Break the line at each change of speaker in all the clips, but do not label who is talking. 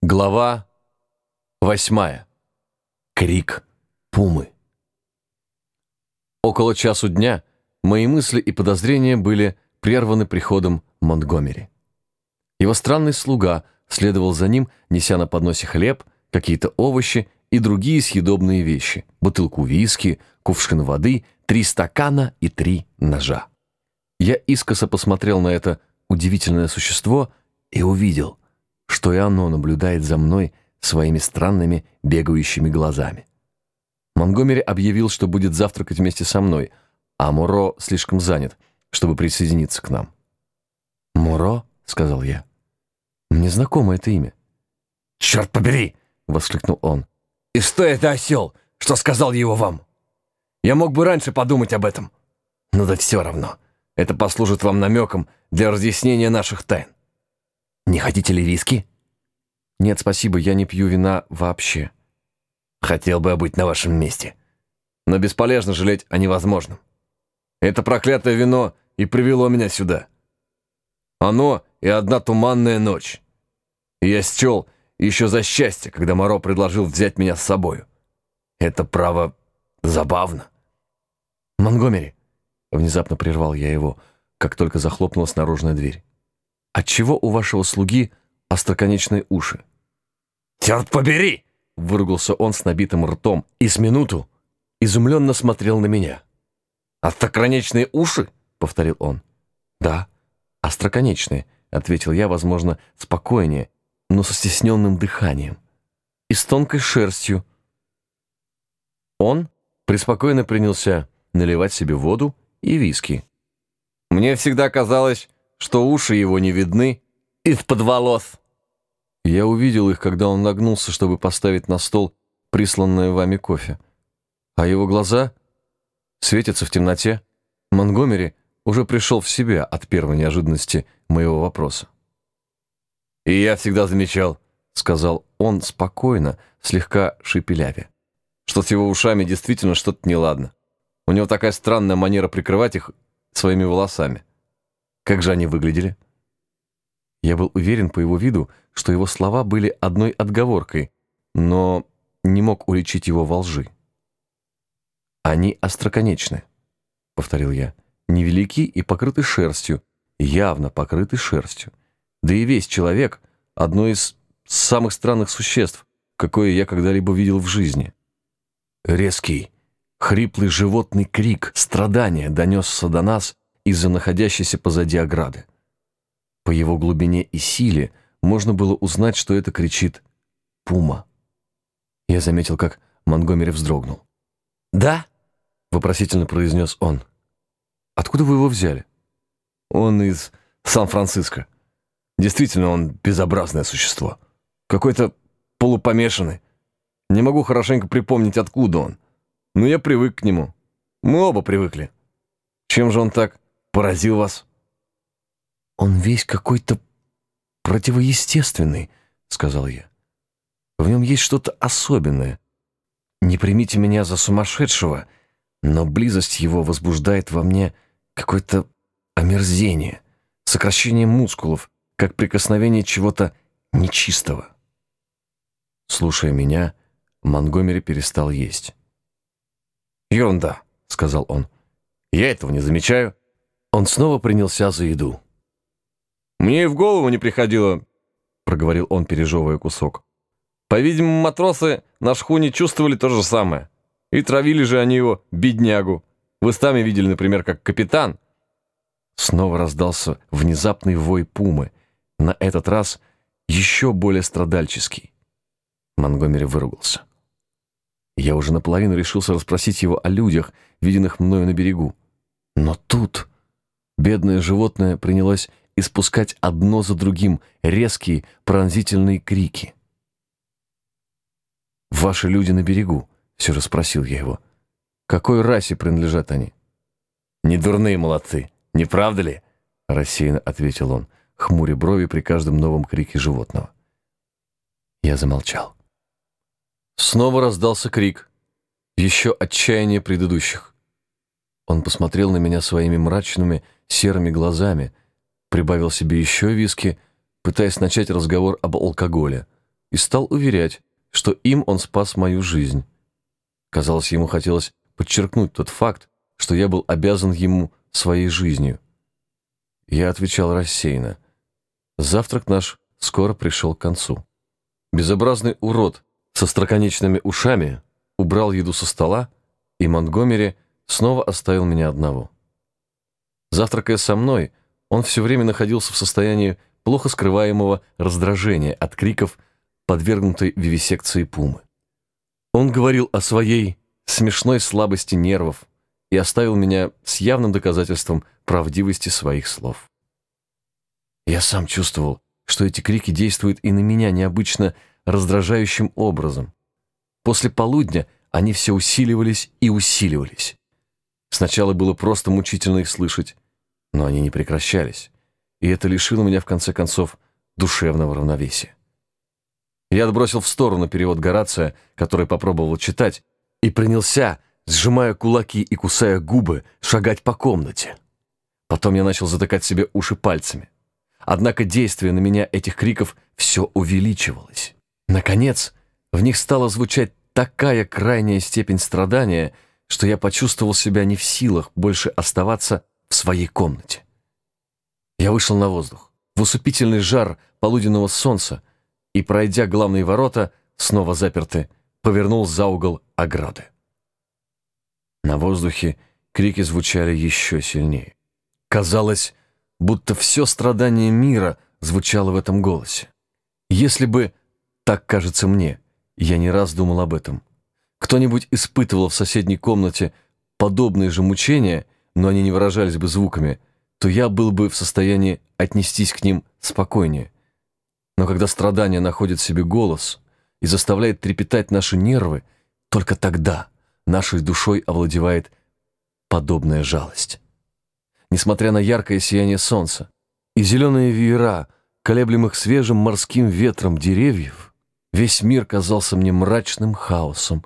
Глава восьмая. Крик пумы. Около часу дня мои мысли и подозрения были прерваны приходом Монтгомери. Его странный слуга следовал за ним, неся на подносе хлеб, какие-то овощи и другие съедобные вещи, бутылку виски, кувшин воды, три стакана и три ножа. Я искоса посмотрел на это удивительное существо и увидел, что и оно наблюдает за мной своими странными бегающими глазами. Монгомери объявил, что будет завтракать вместе со мной, а Муро слишком занят, чтобы присоединиться к нам. «Муро?» — сказал я. «Мне знакомо это имя».
«Черт побери!» — воскликнул он. «И что это осел, что сказал его вам? Я мог бы раньше подумать об этом. Но да все равно. Это послужит вам намеком для разъяснения наших тайн. Не хотите ли виски?»
«Нет, спасибо, я не пью вина вообще».
«Хотел бы я быть на вашем месте. Но бесполезно жалеть о невозможном. Это проклятое вино и привело меня сюда. Оно и одна туманная ночь. И я счел еще за счастье, когда Моро предложил взять меня с собою. Это, право, забавно».
«Монгомери», — внезапно прервал я его, как только захлопнулась наружная дверь. «Отчего у вашего слуги остроконечные уши?»
«Черт побери!» — выругался он с набитым ртом и с минуту изумленно смотрел на меня. «Остроконечные уши?» — повторил он.
«Да, остроконечные», — ответил я, возможно, спокойнее, но со стесненным дыханием. «И с тонкой шерстью». Он преспокойно принялся наливать себе воду и виски.
«Мне всегда казалось, что уши его не видны из-под волос».
Я увидел их, когда он нагнулся, чтобы поставить на стол присланное вами кофе. А его глаза светятся в темноте. Монгомери уже пришел в себя от первой неожиданности моего вопроса.
«И я всегда замечал», — сказал он спокойно, слегка шепелявя, «что с его ушами действительно что-то неладно. У него такая странная манера прикрывать их своими волосами. Как же они выглядели?»
Я был уверен по его виду, что его слова были одной отговоркой, но не мог уличить его во лжи. «Они остроконечны», — повторил я, — «невелики и покрыты шерстью, явно покрыты шерстью. Да и весь человек — одно из самых странных существ, какое я когда-либо видел в жизни». Резкий, хриплый животный крик страдания донесся до нас из-за находящейся позади ограды. По его глубине и силе можно было узнать, что это кричит «Пума». Я заметил, как Монгомери вздрогнул.
«Да?»
— вопросительно произнес он. «Откуда вы его взяли?»
«Он из Сан-Франциско. Действительно, он безобразное существо. Какой-то полупомешанный. Не могу хорошенько припомнить, откуда он. Но я привык к нему. Мы оба привыкли. Чем же он так поразил вас?»
«Он весь какой-то противоестественный», — сказал я. «В нем есть что-то особенное. Не примите меня за сумасшедшего, но близость его возбуждает во мне какое-то омерзение, сокращение мускулов, как прикосновение чего-то нечистого». Слушая меня, Монгомери перестал есть.
«Ерунда», — сказал он. «Я этого не замечаю».
Он снова принялся за еду.
«Мне и в голову не приходило», — проговорил он, пережевывая кусок. «По-видимому, матросы на шхуне чувствовали то же самое. И травили же они его, беднягу. Вы сами видели, например, как капитан».
Снова раздался внезапный вой пумы, на этот раз еще более страдальческий. Монгомери выругался. Я уже наполовину решился расспросить его о людях, виденных мною на берегу. Но тут бедное животное принялось испускать одно за другим резкие пронзительные крики. «Ваши люди на берегу?» — все же спросил я его. «Какой расе принадлежат они?»
«Не дурные молодцы, не правда ли?» — рассеянно ответил он, хмуря брови при каждом новом крике животного.
Я замолчал. Снова раздался крик, еще отчаяние предыдущих. Он посмотрел на меня своими мрачными серыми глазами — прибавил себе еще виски, пытаясь начать разговор об алкоголе. и стал уверять, что им он спас мою жизнь. Казалось, ему хотелось подчеркнуть тот факт, что я был обязан ему своей жизнью. Я отвечал рассеянно. Завтрак наш скоро пришел к концу. Безобразный урод со строконечными ушами убрал еду со стола, и Монтгомери снова оставил меня одного. Завтракая со мной, он все время находился в состоянии плохо скрываемого раздражения от криков, подвергнутой вивисекции пумы. Он говорил о своей смешной слабости нервов и оставил меня с явным доказательством правдивости своих слов. Я сам чувствовал, что эти крики действуют и на меня необычно раздражающим образом. После полудня они все усиливались и усиливались. Сначала было просто мучительно их слышать, но они не прекращались, и это лишило меня, в конце концов, душевного равновесия. Я отбросил в сторону перевод Горация, который попробовал читать, и принялся, сжимая кулаки и кусая губы, шагать по комнате. Потом я начал затыкать себе уши пальцами. Однако действие на меня этих криков все увеличивалось. Наконец, в них стала звучать такая крайняя степень страдания, что я почувствовал себя не в силах больше оставаться в своей комнате. Я вышел на воздух, в усыпительный жар полуденного солнца, и, пройдя главные ворота, снова заперты, повернул за угол ограды. На воздухе крики звучали еще сильнее. Казалось, будто все страдание мира звучало в этом голосе. Если бы, так кажется мне, я не раз думал об этом, кто-нибудь испытывал в соседней комнате подобные же мучения, но они не выражались бы звуками, то я был бы в состоянии отнестись к ним спокойнее. Но когда страдание находит в себе голос и заставляет трепетать наши нервы, только тогда нашей душой овладевает подобная жалость. Несмотря на яркое сияние солнца и зеленые веера, колеблемых свежим морским ветром деревьев, весь мир казался мне мрачным хаосом,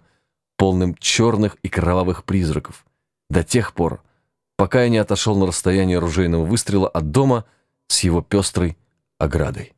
полным черных и кровавых призраков, до тех пор, пока я не отошел на расстояние ружейного выстрела от дома с его пестрой оградой.